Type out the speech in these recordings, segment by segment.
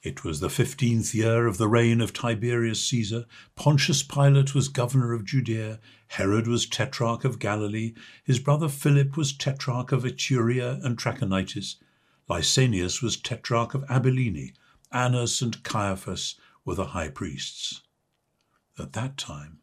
It was the fifteenth year of the reign of Tiberius Caesar. Pontius Pilate was governor of Judea. Herod was tetrarch of Galilee. His brother Philip was tetrarch of Iturea and Trachonitis. Lysanias was tetrarch of Abilene. Annas and Caiaphas were the high priests. At that time,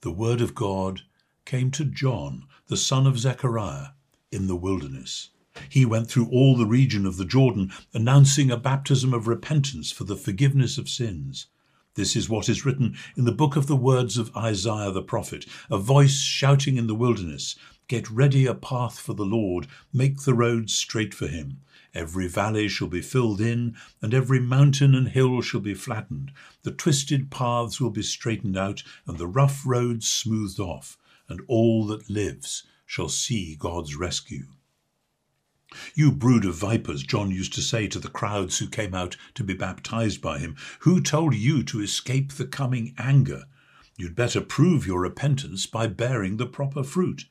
the word of God came to John, the son of Zechariah, in the wilderness. He went through all the region of the Jordan, announcing a baptism of repentance for the forgiveness of sins. This is what is written in the book of the words of Isaiah the prophet, a voice shouting in the wilderness, Get ready a path for the Lord, make the road straight for him. Every valley shall be filled in, and every mountain and hill shall be flattened. The twisted paths will be straightened out, and the rough roads smoothed off, and all that lives shall see God's rescue. You brood of vipers, John used to say to the crowds who came out to be baptized by him. Who told you to escape the coming anger? You'd better prove your repentance by bearing the proper fruit.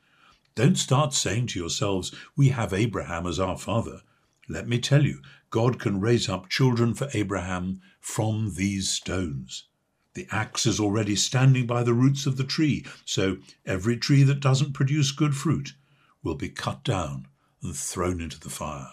Don't start saying to yourselves, We have Abraham as our father. Let me tell you, God can raise up children for Abraham from these stones. The axe is already standing by the roots of the tree, so every tree that doesn't produce good fruit will be cut down and thrown into the fire.